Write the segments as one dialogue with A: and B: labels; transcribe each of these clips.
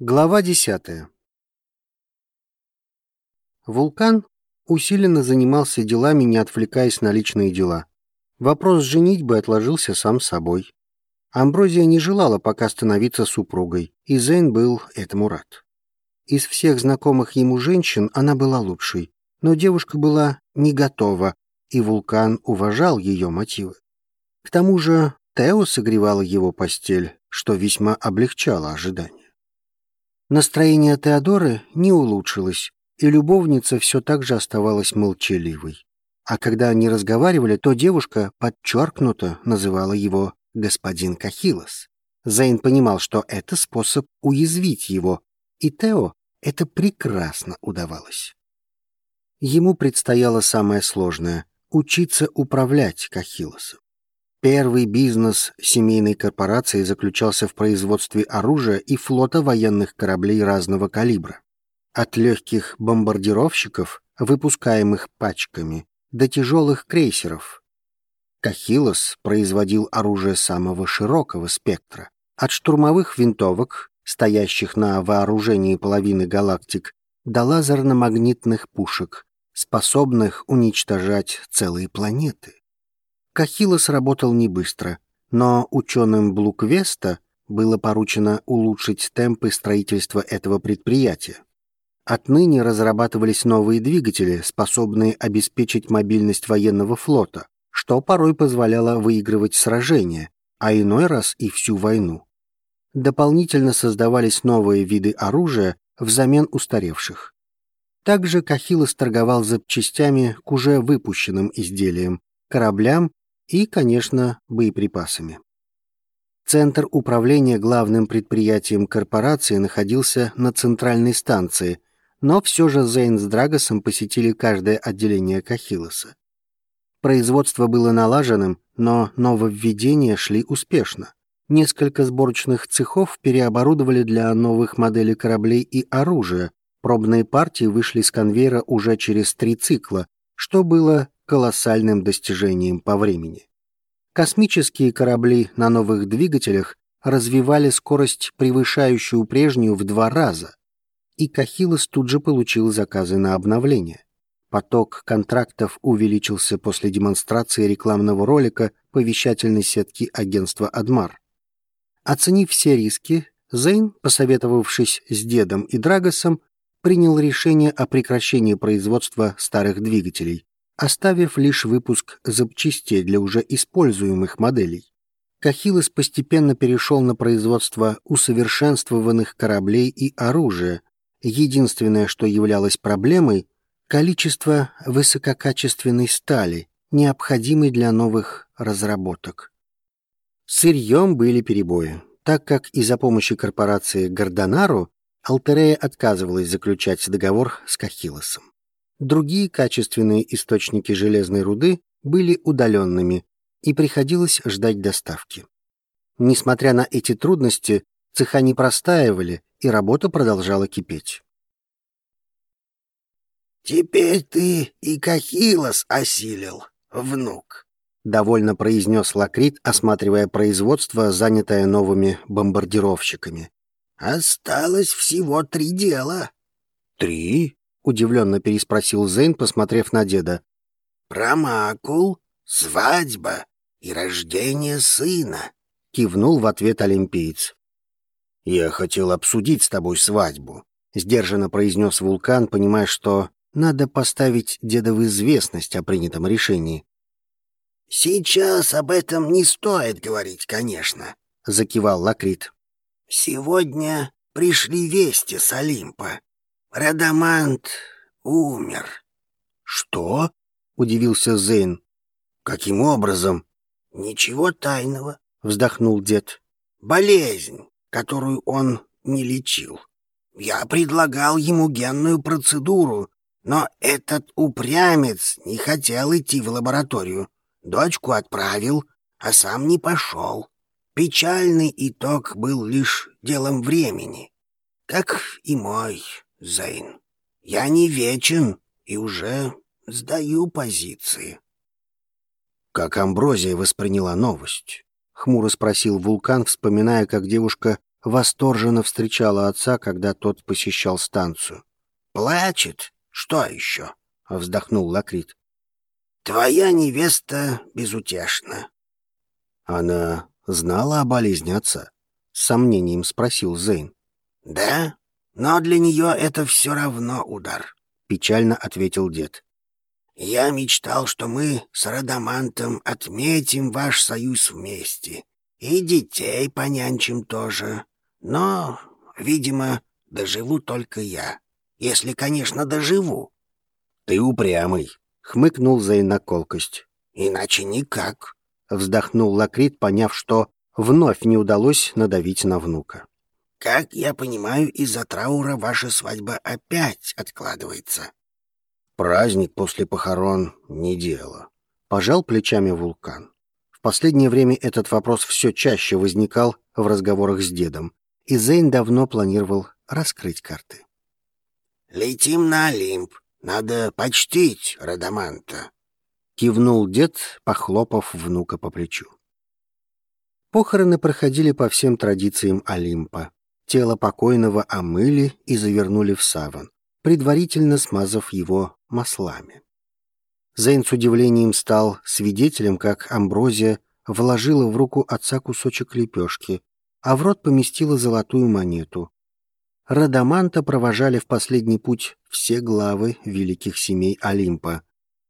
A: Глава десятая. Вулкан усиленно занимался делами, не отвлекаясь на личные дела. Вопрос женитьбы отложился сам собой. Амброзия не желала пока становиться супругой, и Зейн был этому рад. Из всех знакомых ему женщин она была лучшей, но девушка была не готова, и Вулкан уважал ее мотивы. К тому же Тео согревала его постель, что весьма облегчало ожидания. Настроение Теодоры не улучшилось, и любовница все так же оставалась молчаливой. А когда они разговаривали, то девушка подчеркнуто называла его «господин Кахилос». Зейн понимал, что это способ уязвить его, и Тео это прекрасно удавалось. Ему предстояло самое сложное — учиться управлять Кахилосом. Первый бизнес семейной корпорации заключался в производстве оружия и флота военных кораблей разного калибра. От легких бомбардировщиков, выпускаемых пачками, до тяжелых крейсеров. Кахилос производил оружие самого широкого спектра, от штурмовых винтовок, стоящих на вооружении половины галактик, до лазерно-магнитных пушек, способных уничтожать целые планеты. Кахилос работал не быстро, но ученым Блуквеста было поручено улучшить темпы строительства этого предприятия. Отныне разрабатывались новые двигатели, способные обеспечить мобильность военного флота, что порой позволяло выигрывать сражения, а иной раз и всю войну. Дополнительно создавались новые виды оружия взамен устаревших. Также Кахилос торговал запчастями к уже выпущенным изделиям, кораблям и, конечно, боеприпасами. Центр управления главным предприятием корпорации находился на центральной станции, но все же Зейн с Драгосом посетили каждое отделение Кахилоса. Производство было налаженным, но нововведения шли успешно. Несколько сборочных цехов переоборудовали для новых моделей кораблей и оружия. Пробные партии вышли с конвейера уже через три цикла, что было колоссальным достижением по времени. Космические корабли на новых двигателях развивали скорость, превышающую прежнюю в два раза, и Кахилос тут же получил заказы на обновление. Поток контрактов увеличился после демонстрации рекламного ролика по вещательной сетке агентства «Адмар». Оценив все риски, Зейн, посоветовавшись с дедом и Драгосом, принял решение о прекращении производства старых двигателей, оставив лишь выпуск запчастей для уже используемых моделей. Кахилос постепенно перешел на производство усовершенствованных кораблей и оружия. Единственное, что являлось проблемой — количество высококачественной стали, необходимой для новых разработок. Сырьем были перебои, так как из-за помощи корпорации Гордонару Алтерея отказывалась заключать договор с Кахилосом. Другие качественные источники железной руды были удаленными, и приходилось ждать доставки. Несмотря на эти трудности, цеха не простаивали, и работа продолжала кипеть.
B: «Теперь ты и Кахилос осилил, внук», —
A: довольно произнес Лакрит, осматривая производство, занятое новыми бомбардировщиками.
B: «Осталось всего три дела».
A: «Три?» Удивленно переспросил Зейн, посмотрев на деда.
B: «Промакул, свадьба и рождение сына», —
A: кивнул в ответ олимпиец. «Я хотел обсудить с тобой свадьбу», — сдержанно произнес Вулкан, понимая, что надо поставить деда в известность о принятом решении.
B: «Сейчас об этом не стоит говорить, конечно», — закивал Лакрит. «Сегодня пришли вести с Олимпа. Радамант умер.
A: Что? удивился Зейн. Каким образом?
B: Ничего тайного,
A: вздохнул дед.
B: Болезнь, которую он не лечил. Я предлагал ему генную процедуру, но этот упрямец не хотел идти в лабораторию. Дочку отправил, а сам не пошел. Печальный итог был лишь делом времени, как и мой. Зейн, я не вечен и уже сдаю позиции.
A: Как Амброзия восприняла новость? Хмуро спросил Вулкан, вспоминая, как девушка восторженно встречала отца, когда тот посещал станцию.
B: «Плачет? Что еще?»
A: — вздохнул Лакрит.
B: «Твоя невеста безутешна».
A: «Она знала о болезни отца?» — с сомнением спросил Зейн.
B: «Да, но для нее это все равно удар», —
A: печально ответил дед.
B: «Я мечтал, что мы с Радамантом отметим ваш союз вместе, и детей понянчим тоже. Но, видимо, доживу только я. Если, конечно, доживу».
A: «Ты упрямый», — хмыкнул Зейн на колкость.
B: «Иначе никак», —
A: вздохнул Лакрит, поняв, что вновь не удалось надавить на внука.
B: «Как я понимаю, из-за траура ваша свадьба опять откладывается».
A: «Праздник после похорон — не дело», — пожал плечами вулкан. В последнее время этот вопрос все чаще возникал в разговорах с дедом, и Зейн давно планировал раскрыть карты.
B: «Летим на Олимп. Надо почтить Радаманта», —
A: кивнул дед, похлопав внука по плечу. Похороны проходили по всем традициям Олимпа. Тело покойного омыли и завернули в саван, предварительно смазав его маслами. Зейн с удивлением стал свидетелем, как Амброзия вложила в руку отца кусочек лепешки, а в рот поместила золотую монету, Радаманта провожали в последний путь все главы великих семей Олимпа,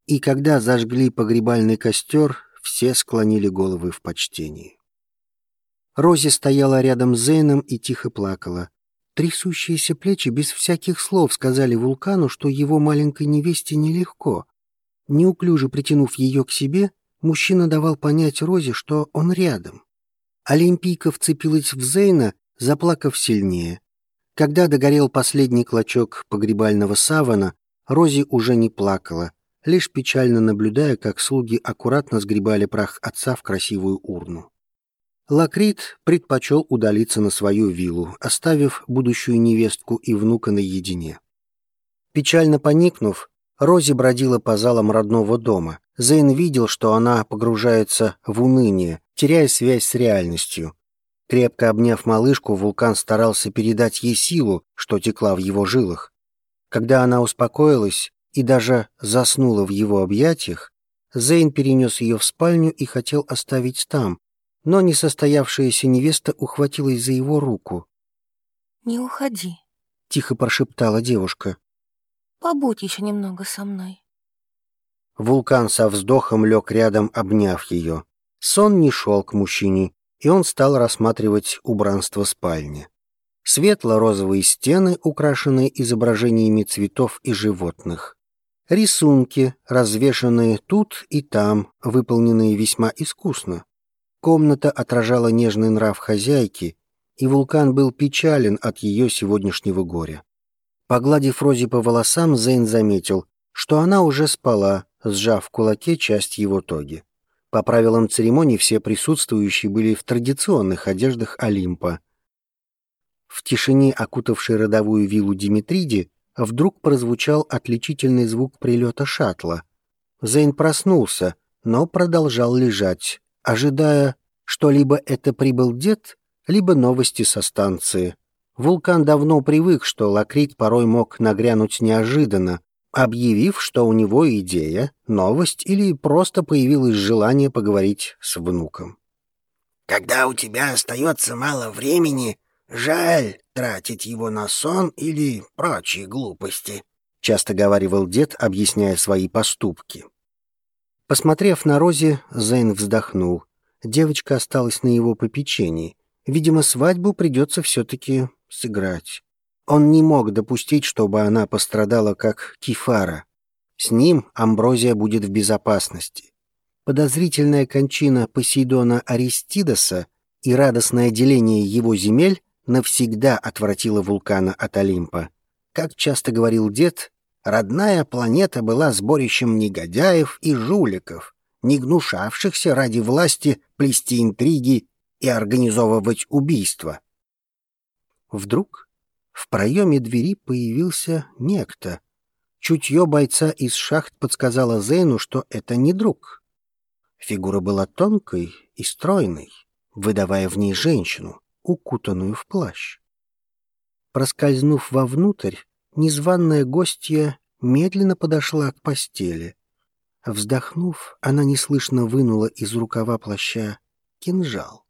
A: и когда зажгли погребальный костер, все склонили головы в почтении. Рози стояла рядом с Зейном и тихо плакала. Трясущиеся плечи без всяких слов сказали вулкану, что его маленькой невесте нелегко. Неуклюже притянув ее к себе, мужчина давал понять Розе, что он рядом. Олимпийка вцепилась в Зейна, заплакав сильнее. Когда догорел последний клочок погребального савана, Рози уже не плакала, лишь печально наблюдая, как слуги аккуратно сгребали прах отца в красивую урну. Лакрит предпочел удалиться на свою виллу, оставив будущую невестку и внука наедине. Печально поникнув, Рози бродила по залам родного дома. Зейн видел, что она погружается в уныние, теряя связь с реальностью. Крепко обняв малышку, вулкан старался передать ей силу, что текла в его жилах. Когда она успокоилась и даже заснула в его объятиях, Зейн перенес ее в спальню и хотел оставить там, но несостоявшаяся невеста ухватилась за его руку.
C: «Не уходи», —
A: тихо прошептала девушка.
C: «Побудь еще немного со мной».
A: Вулкан со вздохом лег рядом, обняв ее. Сон не шел к мужчине, и он стал рассматривать убранство спальни. Светло-розовые стены, украшенные изображениями цветов и животных. Рисунки, развешанные тут и там, выполненные весьма искусно. Комната отражала нежный нрав хозяйки, и вулкан был печален от ее сегодняшнего горя. Погладив Рози по волосам, Зейн заметил, что она уже спала, сжав в кулаке часть его тоги. По правилам церемонии все присутствующие были в традиционных одеждах Олимпа. В тишине, окутавшей родовую виллу Димитриди, вдруг прозвучал отличительный звук прилета шаттла. Зейн проснулся, но продолжал лежать, ожидая, что либо это прибыл дед, либо новости со станции. Вулкан давно привык, что Лакрит порой мог нагрянуть неожиданно, объявив, что у него идея, новость или просто появилось желание поговорить с внуком.
B: «Когда у тебя остается мало времени, жаль тратить его на сон или прочие глупости», — часто говаривал дед, объясняя свои поступки.
A: Посмотрев на Рози, Зейн вздохнул. Девочка осталась на его попечении. Видимо, свадьбу придется все-таки сыграть. Он не мог допустить, чтобы она пострадала как Кефара. С ним Амброзия будет в безопасности. Подозрительная кончина Посейдона Аристидоса и радостное деление его земель навсегда отвратило вулкана от Олимпа. Как часто говорил дед, родная планета была сборищем негодяев и жуликов, не гнушавшихся ради власти плести интриги и организовывать убийства. Вдруг в проеме двери появился некто. Чутье бойца из шахт подсказало Зейну, что это не друг. Фигура была тонкой и стройной, выдавая в ней женщину. укутанную в плащ. Проскользнув вовнутрь, незваная гостья медленно подошла к постели. Вздохнув, она неслышно вынула из рукава плаща кинжал.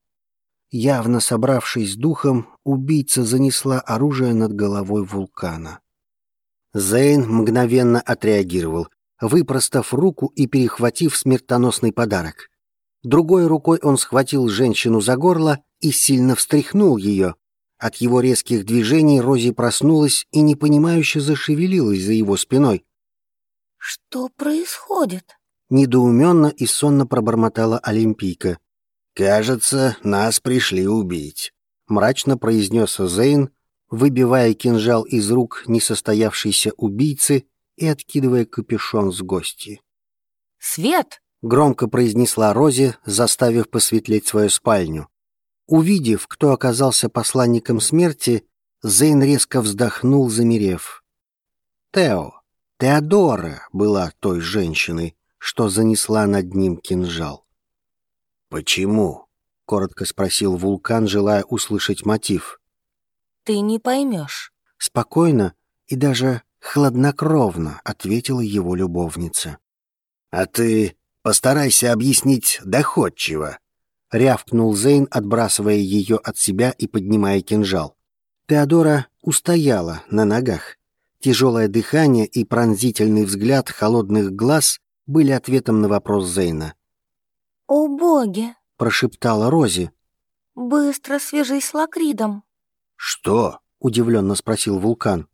A: Явно собравшись с духом, убийца занесла оружие над головой вулкана. Зейн мгновенно отреагировал, выпростав руку и перехватив смертоносный подарок. Другой рукой он схватил женщину за горло и сильно встряхнул ее. От его резких движений Рози проснулась и непонимающе зашевелилась за его спиной.
C: «Что происходит?»
A: Недоуменно и сонно пробормотала Олимпийка.
B: «Кажется, нас пришли убить», —
A: мрачно произнес Зейн, выбивая кинжал из рук несостоявшейся убийцы и откидывая капюшон с гости.
C: «Свет!»
A: — громко произнесла Рози, заставив посветлеть свою спальню. Увидев, кто оказался посланником смерти, Зейн резко вздохнул, замерев. Тео, Теодора была той женщиной, что занесла над ним кинжал.
B: «Почему?» — коротко спросил Вулкан, желая услышать мотив.
C: «Ты не поймешь».
A: Спокойно и даже хладнокровно ответила его любовница.
B: «А ты постарайся объяснить доходчиво», —
A: рявкнул Зейн, отбрасывая ее от себя и поднимая кинжал. Теодора устояла на ногах. Тяжелое дыхание и пронзительный взгляд холодных глаз были ответом на вопрос Зейна.
C: «О боги!»
A: — прошептала Рози.
C: «Быстро свяжись с Лакридом».
B: «Что?»
A: — удивленно спросил Вулкан.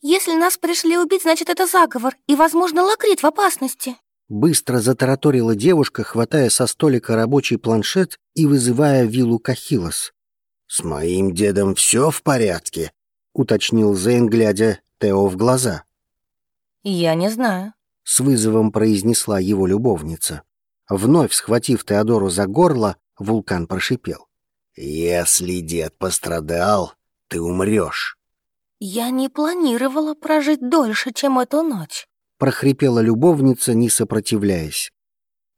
C: «Если нас пришли убить, значит, это заговор, и, возможно, Лакрид в опасности».
A: Быстро затараторила девушка, хватая со столика рабочий планшет и вызывая виллу Кахилос.
B: «С моим дедом все в порядке?»
A: — уточнил Зейн, глядя Тео в глаза.
C: «Я не знаю», —
A: с вызовом произнесла его любовница. Вновь схватив Теодору за горло, вулкан прошипел.
B: «Если дед пострадал, ты умрешь».
C: «Я не планировала прожить дольше, чем эту ночь», —
A: прохрипела любовница, не сопротивляясь.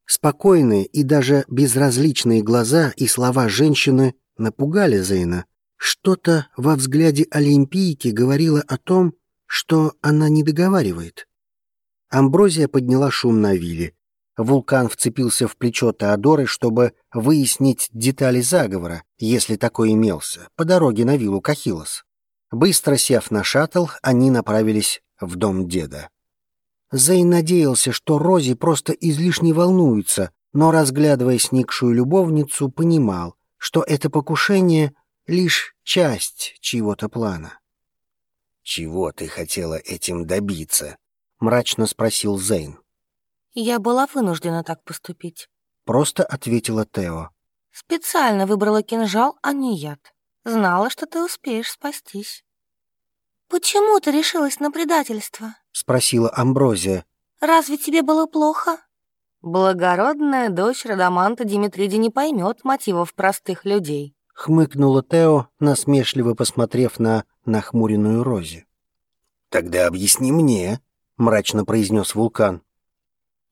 A: Спокойные и даже безразличные глаза и слова женщины напугали Зейна. Что-то во взгляде Олимпийки говорило о том, что она не договаривает. Амброзия подняла шум на вилле. Вулкан вцепился в плечо Теодоры, чтобы выяснить детали заговора, если такой имелся, по дороге на виллу Кахилос. Быстро сев на шаттл, они направились в дом деда. Зейн надеялся, что Рози просто излишне волнуется, но, разглядывая сникшую любовницу, понимал, что это покушение — лишь часть чьего-то плана.
B: «Чего ты хотела этим добиться?»
A: — мрачно спросил Зейн.
C: Я была вынуждена так поступить.
A: Просто ответила Тео.
C: Специально выбрала кинжал, а не яд. Знала, что ты успеешь спастись. «Почему ты решилась на предательство?»
A: — спросила Амброзия.
C: «Разве тебе было плохо?» «Благородная дочь Радаманта Димитриди не поймет мотивов простых людей», —
A: хмыкнула Тео, насмешливо посмотрев на нахмуренную Рози.
B: «Тогда объясни мне», — мрачно произнес Вулкан.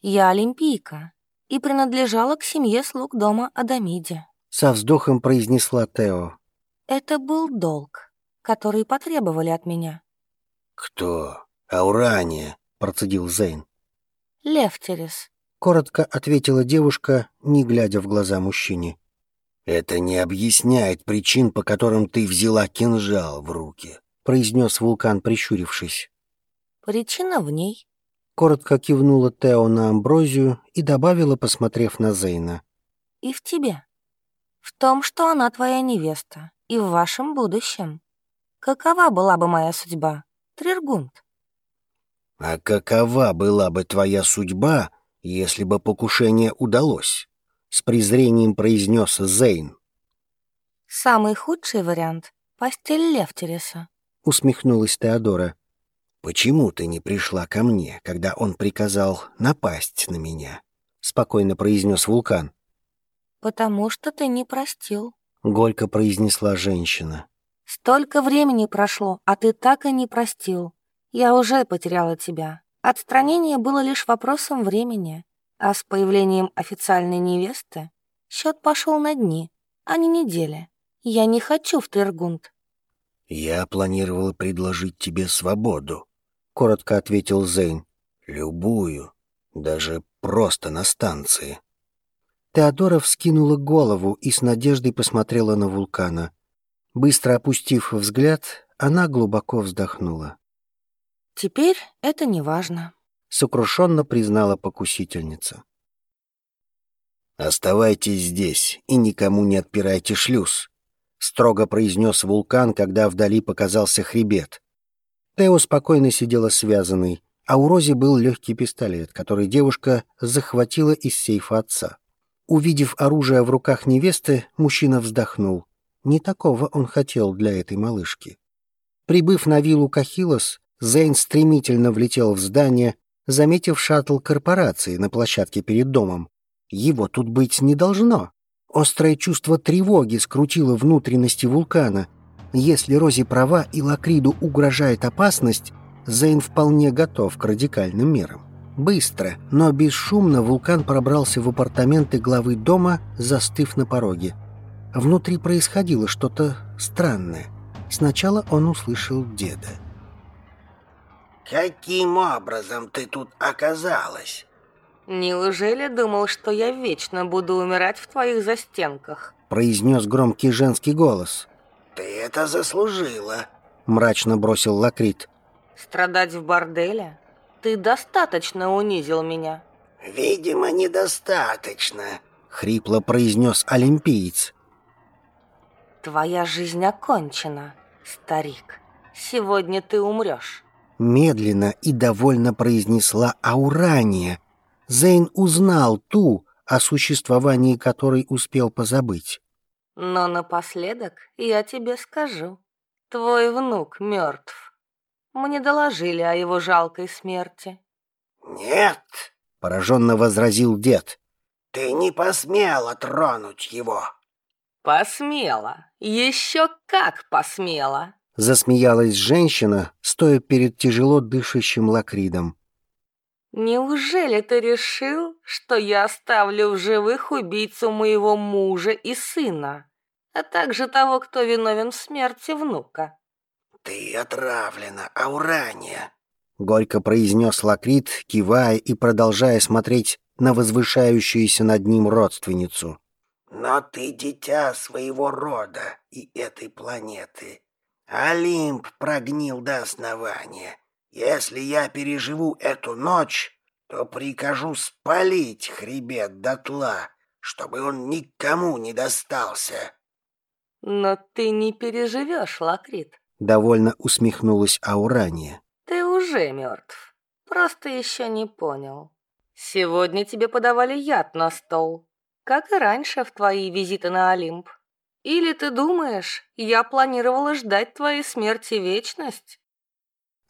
C: Я олимпийка и принадлежала к семье слуг дома Адамиди.
A: Со вздохом произнесла Тео.
C: Это был долг, который потребовали от меня.
B: Кто? Аурания, процедил Зейн.
C: Лефтерис.
A: Коротко ответила девушка, не глядя в глаза мужчине.
B: «Это не объясняет причин, по которым ты взяла кинжал в руки», —
A: произнес вулкан, прищурившись.
C: «Причина в ней.
A: Коротко кивнула Тео на Амброзию и добавила, посмотрев на Зейна.
C: «И в тебе. В том, что она твоя невеста, и в вашем будущем. Какова была бы моя судьба, Триргунд?»
B: «А какова была бы твоя судьба, если бы покушение удалось?» — с презрением произнес Зейн.
C: «Самый худший вариант — постель Левтереса», —
A: усмехнулась Теодора.
B: «Почему ты не пришла ко мне, когда он приказал напасть на меня?» — спокойно произнес вулкан.
C: «Потому что ты не простил», —
A: горько произнесла женщина.
C: «Столько времени прошло, а ты так и не простил. Я уже потеряла тебя. Отстранение было лишь вопросом времени, а с появлением официальной невесты счет пошел на дни, а не недели. Я не хочу в Тыргунд.
B: «Я планировала предложить тебе свободу», — коротко ответил Зейн. «Любую, даже просто на станции».
A: Теодора вскинула голову и с надеждой посмотрела на вулкана. Быстро опустив взгляд, она глубоко вздохнула.
C: «Теперь это не важно», —
A: сокрушенно признала покусительница.
B: «Оставайтесь здесь и никому не отпирайте шлюз», — строго произнес вулкан, когда вдали показался хребет.
A: Тео спокойно сидела связанной, а у Рози был легкий пистолет, который девушка захватила из сейфа отца. Увидев оружие в руках невесты, мужчина вздохнул. Не такого он хотел для этой малышки. Прибыв на виллу Кахилос, Зейн стремительно влетел в здание, заметив шаттл корпорации на площадке перед домом. Его тут быть не должно. Острое чувство тревоги скрутило внутренности вулкана. Если Рози права и Лакриду угрожает опасность, Зейн вполне готов к радикальным мерам. Быстро, но бесшумно вулкан пробрался в апартаменты главы дома, застыв на пороге. Внутри происходило что-то странное. Сначала он услышал деда.
B: «Каким образом ты тут оказалась?»
C: «Неужели думал, что я вечно буду умирать в твоих застенках?»
A: произнес громкий женский голос.
B: «Ты это заслужила»,
A: мрачно бросил Лакрит.
C: «Страдать в борделе? Ты достаточно унизил меня».
B: «Видимо, недостаточно», —
A: хрипло произнес олимпиец.
C: «Твоя жизнь окончена, старик. Сегодня ты умрешь».
A: Медленно и довольно произнесла Аурания. Зейн узнал ту, о существовании которой успел позабыть.
C: «Но напоследок я тебе скажу. Твой внук мертв. Мне доложили о его жалкой смерти».
B: «Нет», —
A: пораженно возразил дед.
B: «Ты не посмела тронуть его».
C: «Посмела. Еще как посмела!»
A: Засмеялась женщина, стоя перед тяжело дышащим лакридом.
C: «Неужели ты решил, что я оставлю в живых убийцу моего мужа и сына, а также того, кто виновен в смерти внука?»
B: «Ты отравлена, Аурания», —
A: горько произнес Лакрит, кивая и продолжая смотреть на возвышающуюся над ним родственницу.
B: «Но ты дитя своего рода и этой планеты. Олимп прогнил до основания. Если я переживу эту ночь, то прикажу спалить хребет дотла, чтобы он никому не достался».
C: «Но ты не переживешь, Лакрит», —
A: довольно усмехнулась Аурания.
C: «Ты уже мертв, просто еще не понял. Сегодня тебе подавали яд на стол, как и раньше в твои визиты на Олимп. Или ты думаешь, я планировала ждать твоей смерти вечность?»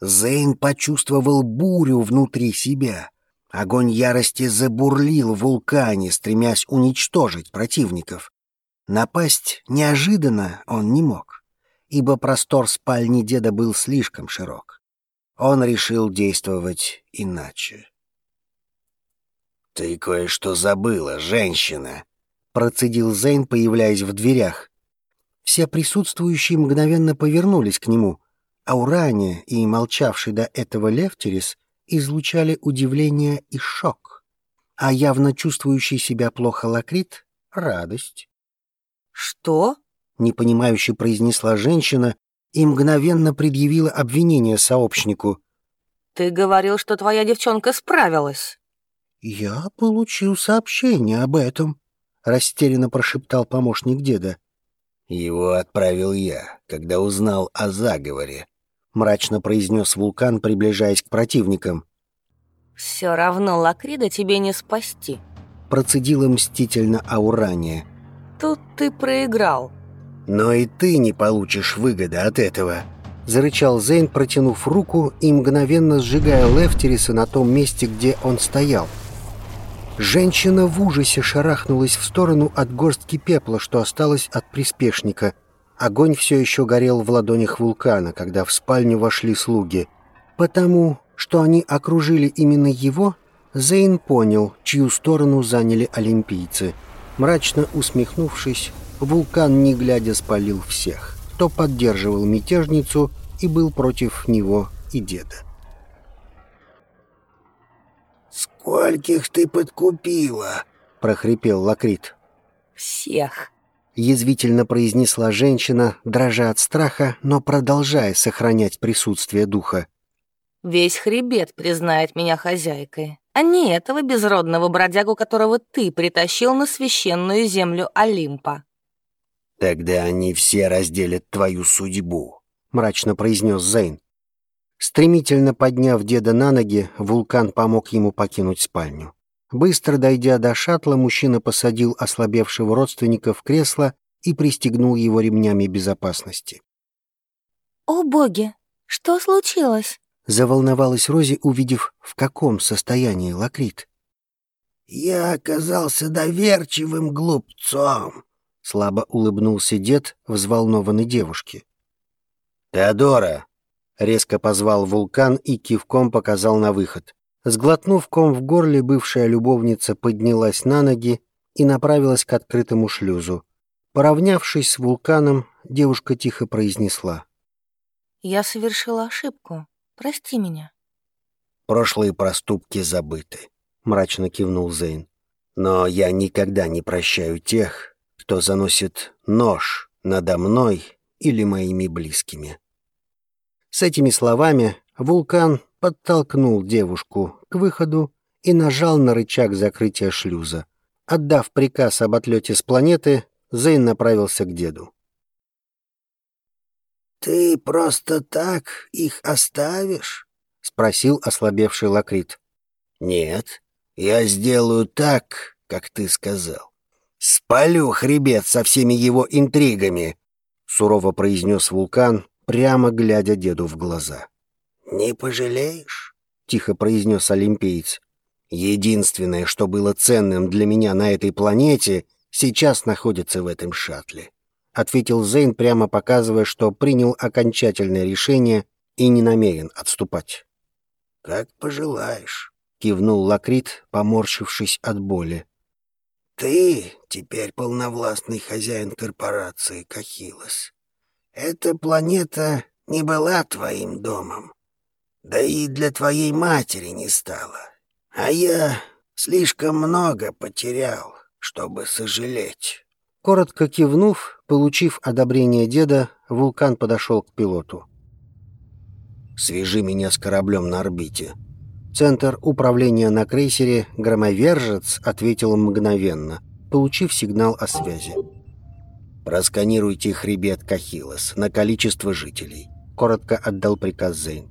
A: Зейн почувствовал бурю внутри себя. Огонь ярости забурлил в вулкане, стремясь уничтожить противников. Напасть неожиданно он не мог, ибо простор спальни деда был слишком широк. Он решил действовать иначе.
B: «Ты кое-что забыла, женщина», —
A: процедил Зейн, появляясь в дверях. Все присутствующие мгновенно повернулись к нему, а Урания и молчавший до этого Левтерис излучали удивление и шок, а явно чувствующий себя плохо Лакрит — радость.
C: «Что?»
A: — непонимающе произнесла женщина и мгновенно предъявила обвинение сообщнику.
C: «Ты говорил, что твоя девчонка справилась».
A: «Я получил сообщение об этом», — растерянно прошептал помощник деда.
B: «Его отправил я, когда узнал о заговоре», — мрачно произнес вулкан, приближаясь к противникам.
C: «Все равно Лакрида тебе не спасти», —
A: процедила мстительно Аурания.
C: Тут ты проиграл.
A: Но и ты не получишь выгоды от этого. Зарычал Зейн, протянув руку и мгновенно сжигая Лефтериса на том месте, где он стоял. Женщина в ужасе шарахнулась в сторону от горстки пепла, что осталось от приспешника. Огонь все еще горел в ладонях вулкана, когда в спальню вошли слуги. Потому, что они окружили именно его, Зейн понял, чью сторону заняли олимпийцы – Мрачно усмехнувшись, вулкан, не глядя, спалил всех, кто поддерживал мятежницу и был против него и деда.
B: «Скольких ты подкупила?»
A: — прохрипел Лакрит.
C: «Всех!»
A: — язвительно произнесла женщина, дрожа от страха, но продолжая сохранять присутствие духа.
C: «Весь хребет признает меня хозяйкой, а не этого безродного бродягу, которого ты притащил на священную землю Олимпа».
B: «Тогда они все разделят твою судьбу», —
A: мрачно произнес Зейн. Стремительно подняв деда на ноги, вулкан помог ему покинуть спальню. Быстро дойдя до шаттла, мужчина посадил ослабевшего родственника в кресло и пристегнул его ремнями безопасности.
C: «О боги, что случилось?»
A: Заволновалась Рози, увидев, в каком состоянии Лакрит.
B: «Я оказался доверчивым глупцом», — слабо улыбнулся дед взволнованной девушке.
A: «Теодора!» — резко позвал вулкан и кивком показал на выход. Сглотнув ком в горле, бывшая любовница поднялась на ноги и направилась к открытому шлюзу. Поравнявшись с вулканом, девушка тихо произнесла.
C: «Я совершила ошибку. Прости меня».
B: «Прошлые проступки забыты», — мрачно кивнул Зейн. «Но я никогда не прощаю тех, кто заносит нож надо мной или моими близкими».
A: С этими словами вулкан подтолкнул девушку к выходу и нажал на рычаг закрытия шлюза. Отдав приказ об отлете с планеты, Зейн направился к деду.
B: «Ты просто так их оставишь?» — спросил ослабевший Лакрит. «Нет, я сделаю так, как ты сказал. Спалю хребет со всеми его интригами», — сурово произнес вулкан, прямо глядя деду в глаза. «Не пожалеешь?» — тихо произнес олимпиец. «Единственное, что было ценным для меня на этой планете, сейчас находится в этом шаттле», — ответил Зейн, прямо показывая, что принял окончательное решение и не намерен отступать. «Как пожелаешь», — кивнул Лакрит, поморщившись от боли. «Ты теперь полновластный хозяин корпорации Кахилос. Эта планета не была твоим домом. Да и для твоей матери не стала. А я слишком много потерял, чтобы сожалеть».
A: Коротко кивнув, получив одобрение деда, вулкан подошел к пилоту.
B: «Свяжи меня с кораблем на орбите».
A: Центр управления на крейсере «Громовержец» ответил мгновенно, получив сигнал о связи.
B: «Просканируйте хребет Кахилос на количество жителей», — коротко отдал приказ Зейн.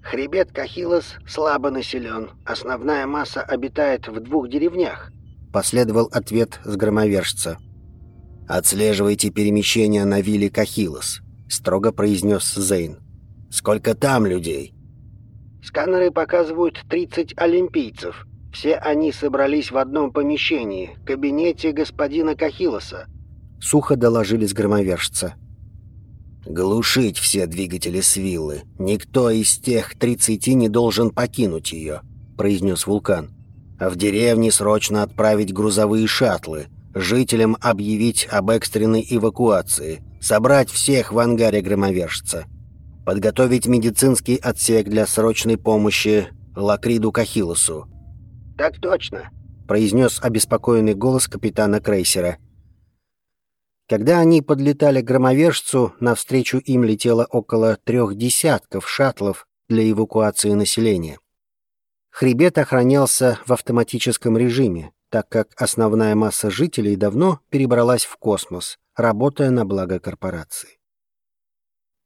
A: «Хребет Кахилос слабо населен. Основная масса обитает в двух деревнях», — последовал ответ с громовержца.
B: «Отслеживайте перемещения на вилле Кахилос», — строго произнес Зейн. «Сколько там людей?»
A: «Сканеры показывают 30 олимпийцев. Все они собрались в одном помещении, кабинете господина Кахилоса сухо доложили с громовержца.
B: «Глушить все двигатели с виллы. Никто из тех тридцати не должен покинуть ее», — произнес вулкан. «А в деревне срочно отправить грузовые шаттлы, жителям объявить об экстренной эвакуации, собрать всех в ангаре громовержца, подготовить медицинский отсек для срочной помощи Лакриду Кахилосу».
A: «Так точно», — произнес обеспокоенный голос капитана крейсера — когда они подлетали к громовержцу, навстречу им летело около трех десятков шаттлов для эвакуации населения. Хребет охранялся в автоматическом режиме, так как основная масса жителей давно перебралась в космос, работая на благо корпорации.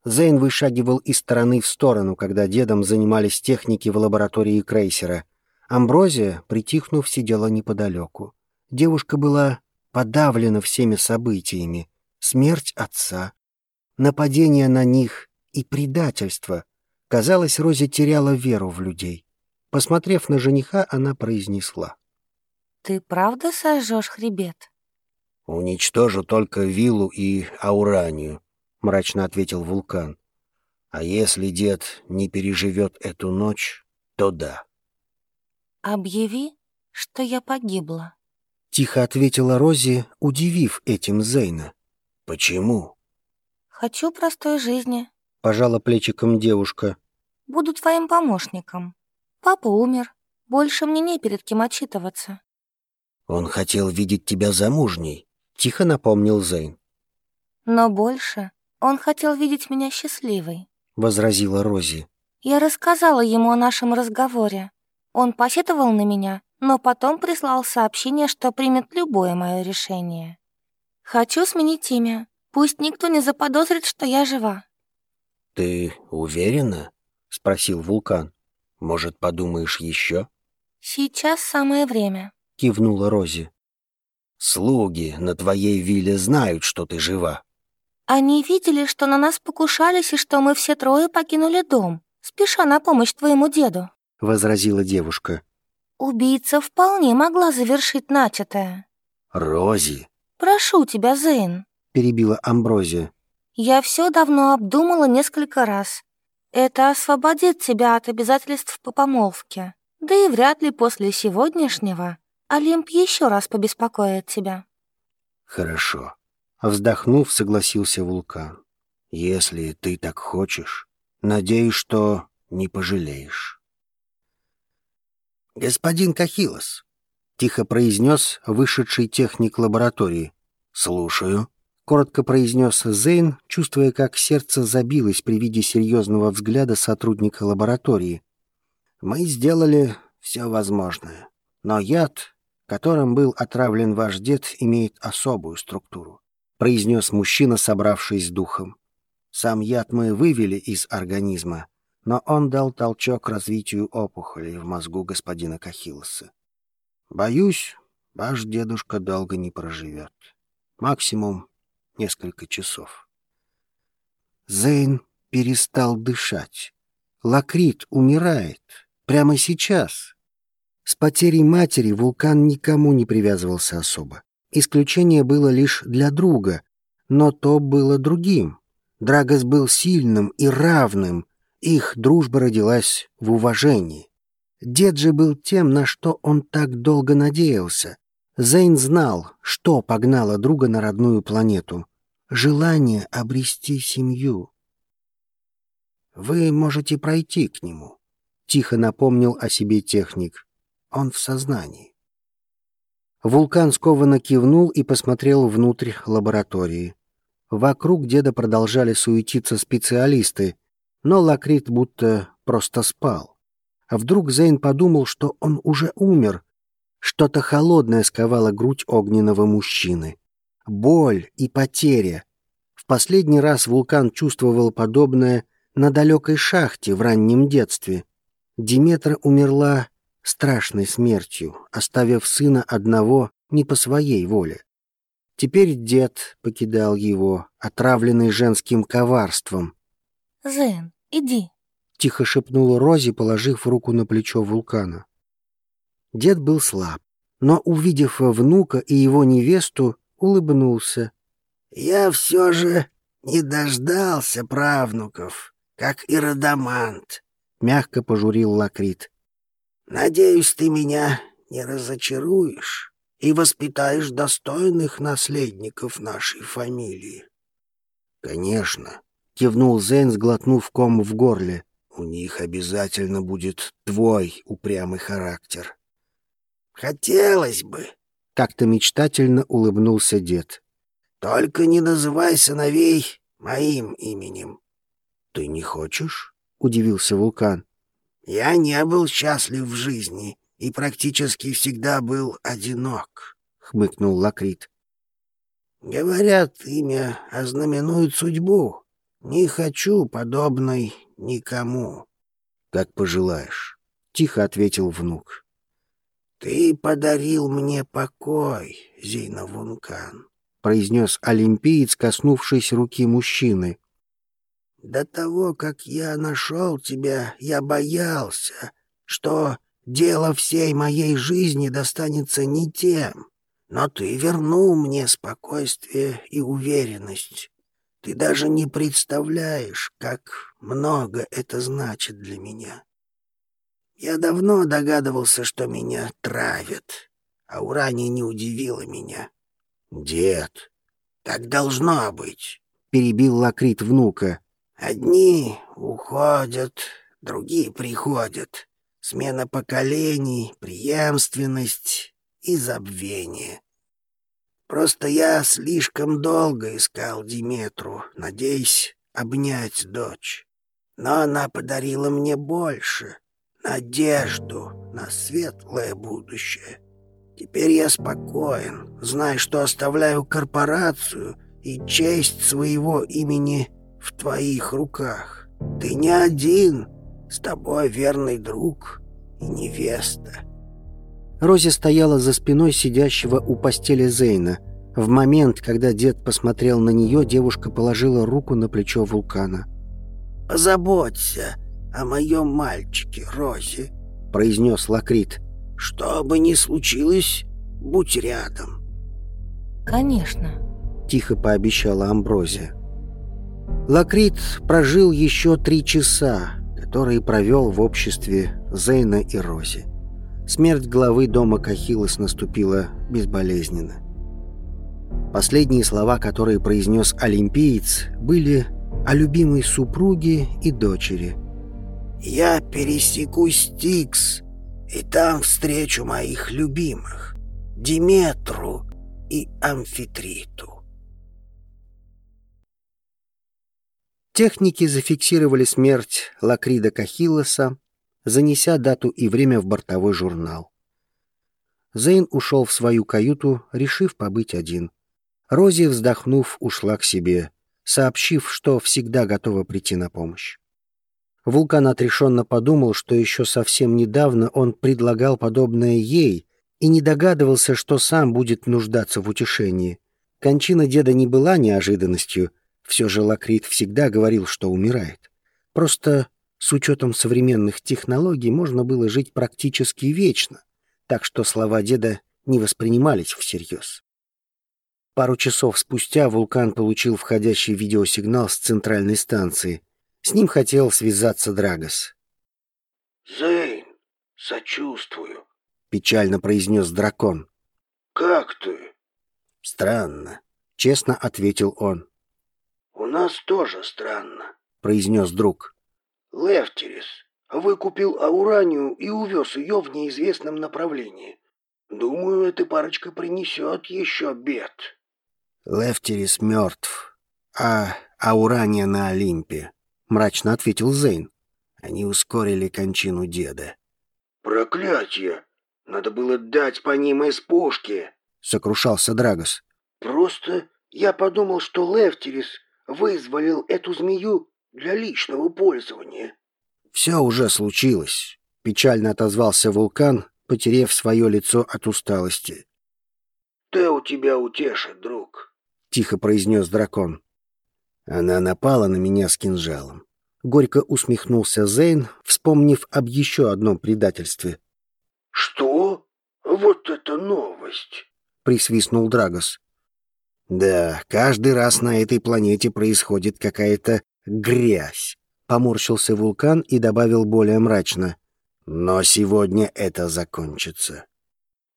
A: Зейн вышагивал из стороны в сторону, когда дедом занимались техники в лаборатории крейсера. Амброзия, притихнув, сидела неподалеку. Девушка была подавлена всеми событиями. Смерть отца, нападение на них и предательство. Казалось, Рози теряла веру в людей. Посмотрев на жениха, она произнесла.
C: «Ты правда сожжешь хребет?»
B: «Уничтожу только виллу и ауранию», — мрачно ответил вулкан. «А если дед не переживет эту ночь, то да».
C: «Объяви, что я погибла».
A: Тихо ответила Рози, удивив этим Зейна.
B: «Почему?»
C: «Хочу простой жизни», —
A: пожала плечиком девушка.
C: «Буду твоим помощником. Папа умер. Больше мне не перед кем отчитываться».
B: «Он хотел видеть тебя замужней», —
A: тихо напомнил Зейн.
C: «Но больше он хотел видеть меня счастливой», —
A: возразила Рози.
C: «Я рассказала ему о нашем разговоре. Он посетовал на меня, но потом прислал сообщение, что примет любое мое решение. Хочу сменить имя. Пусть никто не заподозрит, что я жива».
B: «Ты уверена?» — спросил Вулкан. «Может, подумаешь еще?»
C: «Сейчас самое время», —
A: кивнула Рози.
B: «Слуги на твоей вилле знают, что ты жива».
C: «Они видели, что на нас покушались и что мы все трое покинули дом, спеша на помощь твоему деду», —
A: возразила девушка.
C: «Убийца вполне могла завершить начатое».
B: «Рози!»
C: «Прошу тебя, Зейн», —
A: перебила Амброзия.
C: «Я все давно обдумала несколько раз. Это освободит тебя от обязательств по помолвке. Да и вряд ли после сегодняшнего Олимп еще раз побеспокоит тебя».
B: «Хорошо», —
A: вздохнув, согласился Вулкан.
B: «Если ты так хочешь, надеюсь, что не пожалеешь».
A: «Господин Кахилос», тихо произнес вышедший техник лаборатории. «Слушаю», — коротко произнес Зейн, чувствуя, как сердце забилось при виде серьезного взгляда сотрудника лаборатории. «Мы сделали все возможное, но яд, которым был отравлен ваш дед, имеет особую структуру», — произнес мужчина, собравшись с духом. «Сам яд мы вывели из организма, но он дал толчок развитию опухолей в мозгу господина Кахилоса. Боюсь, ваш дедушка долго не проживет. Максимум несколько часов. Зейн перестал дышать. Лакрит умирает. Прямо сейчас. С потерей матери вулкан никому не привязывался особо. Исключение было лишь для друга, но то было другим. Драгос был сильным и равным, их дружба родилась в уважении. Дед же был тем, на что он так долго надеялся. Зейн знал, что погнало друга на родную планету. Желание обрести семью. «Вы можете пройти к нему», — тихо напомнил о себе техник. «Он в сознании». Вулкан скованно кивнул и посмотрел внутрь лаборатории. Вокруг деда продолжали суетиться специалисты, но Лакрит будто просто спал. А вдруг Зейн подумал, что он уже умер? Что-то холодное сковало грудь огненного мужчины. Боль и потеря. В последний раз вулкан чувствовал подобное на далекой шахте в раннем детстве. Диметра умерла страшной смертью, оставив сына одного не по своей воле. Теперь дед покидал его, отравленный женским коварством.
C: «Зен, иди», —
A: тихо шепнула Рози, положив руку на плечо вулкана. Дед был слаб, но, увидев внука и его невесту, улыбнулся.
B: «Я все же не дождался правнуков, как и Радамант», — мягко пожурил Лакрит. «Надеюсь, ты меня не разочаруешь и воспитаешь достойных наследников нашей фамилии».
A: «Конечно», — кивнул Зейн, сглотнув ком в горле.
B: У них обязательно будет твой упрямый характер. Хотелось бы.
A: Как-то мечтательно улыбнулся дед.
B: Только не называй сыновей моим именем.
A: Ты не хочешь? Удивился вулкан.
B: Я не был счастлив в жизни и практически всегда был одинок, хмыкнул Лакрит. Говорят, имя ознаменует судьбу. Не хочу подобной никому.
A: Как пожелаешь, тихо ответил внук.
B: Ты подарил мне покой, Зина Вункан,
A: произнес олимпиец, коснувшись руки мужчины.
B: До того, как я нашел тебя, я боялся, что дело всей моей жизни достанется не тем, но ты вернул мне спокойствие и уверенность. Ты даже не представляешь, как много это значит для меня. Я давно догадывался, что меня травят. а урания не удивила меня.
A: «Дед,
B: так должно быть», —
A: перебил Лакрит внука.
B: «Одни уходят, другие приходят. Смена поколений, преемственность и забвение. Просто я слишком долго искал Диметру, надеясь обнять дочь. Но она подарила мне больше — надежду на светлое будущее. Теперь я спокоен, зная, что оставляю корпорацию и честь своего имени в твоих руках. Ты не один, с тобой верный друг и невеста.
A: Рози стояла за спиной сидящего у постели Зейна. В момент, когда дед посмотрел на нее, девушка положила руку на плечо вулкана.
B: «Позаботься о моем мальчике, Рози», — произнес Лакрит. «Что бы ни случилось, будь рядом».
C: «Конечно», —
A: тихо пообещала Амброзия. Лакрит прожил еще три часа, которые провел в обществе Зейна и Рози. Смерть главы дома Кахилос наступила безболезненно. Последние слова, которые произнес олимпиец, были о любимой супруге и дочери.
B: «Я пересеку Стикс, и там встречу моих любимых, Диметру и Амфитриту».
A: Техники зафиксировали смерть Лакрида Кахилоса, занеся дату и время в бортовой журнал. Зейн ушел в свою каюту, решив побыть один. Рози, вздохнув, ушла к себе, сообщив, что всегда готова прийти на помощь. Вулкан отрешенно подумал, что еще совсем недавно он предлагал подобное ей и не догадывался, что сам будет нуждаться в утешении. Кончина деда не была неожиданностью, все же Лакрит всегда говорил, что умирает. Просто с учетом современных технологий можно было жить практически вечно, так что слова деда не воспринимались всерьез. Пару часов спустя вулкан получил входящий видеосигнал с центральной станции. С ним хотел связаться Драгос.
B: «Зейн, сочувствую», —
A: печально произнес дракон.
B: «Как ты?»
A: «Странно», — честно ответил он.
B: «У нас тоже странно», —
A: произнес друг.
B: Лефтерис выкупил Ауранию и увез ее в неизвестном направлении. Думаю, эта парочка принесет еще бед.
A: Лефтерис мертв, а Аурания на Олимпе, мрачно ответил Зейн. Они ускорили кончину деда.
B: Проклятие! Надо было дать по ним из пушки,
A: сокрушался Драгос.
B: Просто я подумал, что Лефтерис вызволил эту змею для личного пользования.
A: «Все уже случилось», — печально отозвался вулкан, потеряв свое лицо от усталости.
B: «Тео тебя утешит, друг», —
A: тихо произнес дракон. Она напала на меня с кинжалом. Горько усмехнулся Зейн, вспомнив об еще одном предательстве.
B: «Что? Вот это новость!»
A: — присвистнул Драгос. «Да, каждый раз на этой планете происходит какая-то грязь. Поморщился вулкан и добавил более мрачно. Но сегодня это закончится.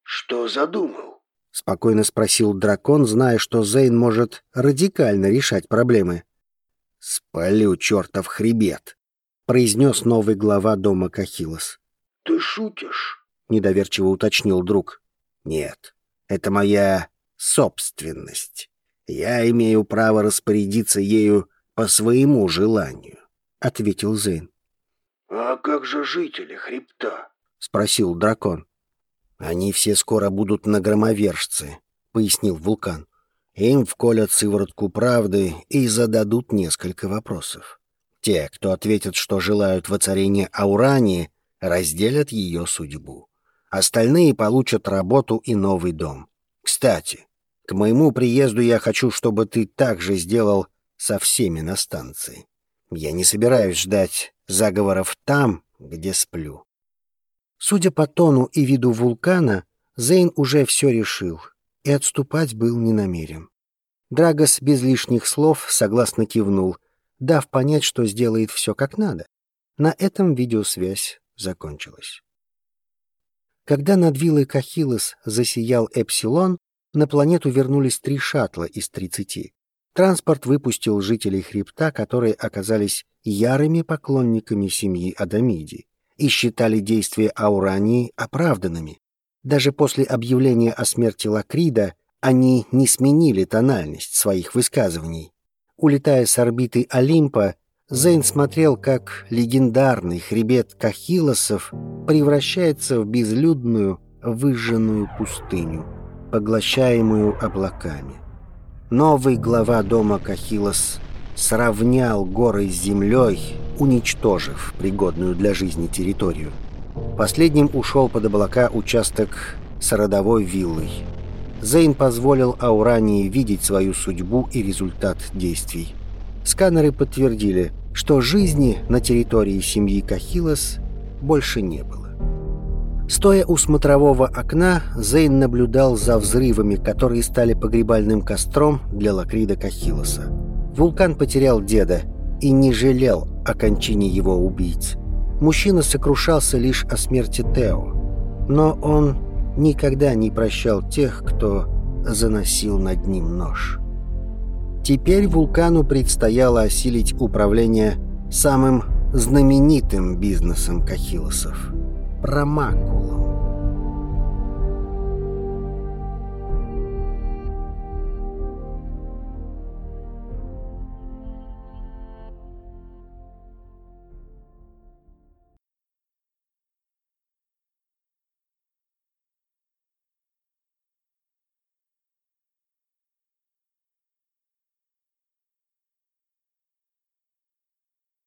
B: Что задумал?
A: Спокойно спросил дракон, зная, что Зейн может радикально решать проблемы. «Спалю чертов хребет», — произнес новый глава дома Кахилос.
B: «Ты шутишь?»
A: — недоверчиво уточнил друг. «Нет, это моя собственность. Я имею право распорядиться ею по своему желанию», — ответил Зейн.
B: «А как же жители хребта?»
A: — спросил дракон. «Они все скоро будут на громовержцы», — пояснил вулкан. «Им вколят сыворотку правды и зададут несколько вопросов. Те, кто ответят, что желают воцарения Аурании, разделят ее судьбу. Остальные получат работу и новый дом. Кстати, к моему приезду я хочу, чтобы ты также сделал со всеми на станции. Я не собираюсь ждать заговоров там, где сплю. Судя по тону и виду вулкана, Зейн уже все решил и отступать был не намерен. Драгос без лишних слов согласно кивнул, дав понять, что сделает все как надо. На этом видеосвязь закончилась. Когда над виллой Кахилос засиял Эпсилон, на планету вернулись три шаттла из тридцати. Транспорт выпустил жителей хребта, которые оказались ярыми поклонниками семьи Адамиди и считали действия Аурании оправданными. Даже после объявления о смерти Лакрида они не сменили тональность своих высказываний. Улетая с орбиты Олимпа, Зейн смотрел, как легендарный хребет Кахилосов превращается в безлюдную, выжженную пустыню, поглощаемую облаками. Новый глава дома Кахилос сравнял горы с землей, уничтожив пригодную для жизни территорию. Последним ушел под облака участок с родовой виллой. Зейн позволил Аурании видеть свою судьбу и результат действий. Сканеры подтвердили, что жизни на территории семьи Кахилос больше не было. Стоя у смотрового окна, Зейн наблюдал за взрывами, которые стали погребальным костром для Лакрида Кахилоса. Вулкан потерял деда и не жалел о кончине его убийц. Мужчина сокрушался лишь о смерти Тео, но он никогда не прощал тех, кто заносил над ним нож. Теперь вулкану предстояло осилить управление самым знаменитым бизнесом Кахилосов – про Макула.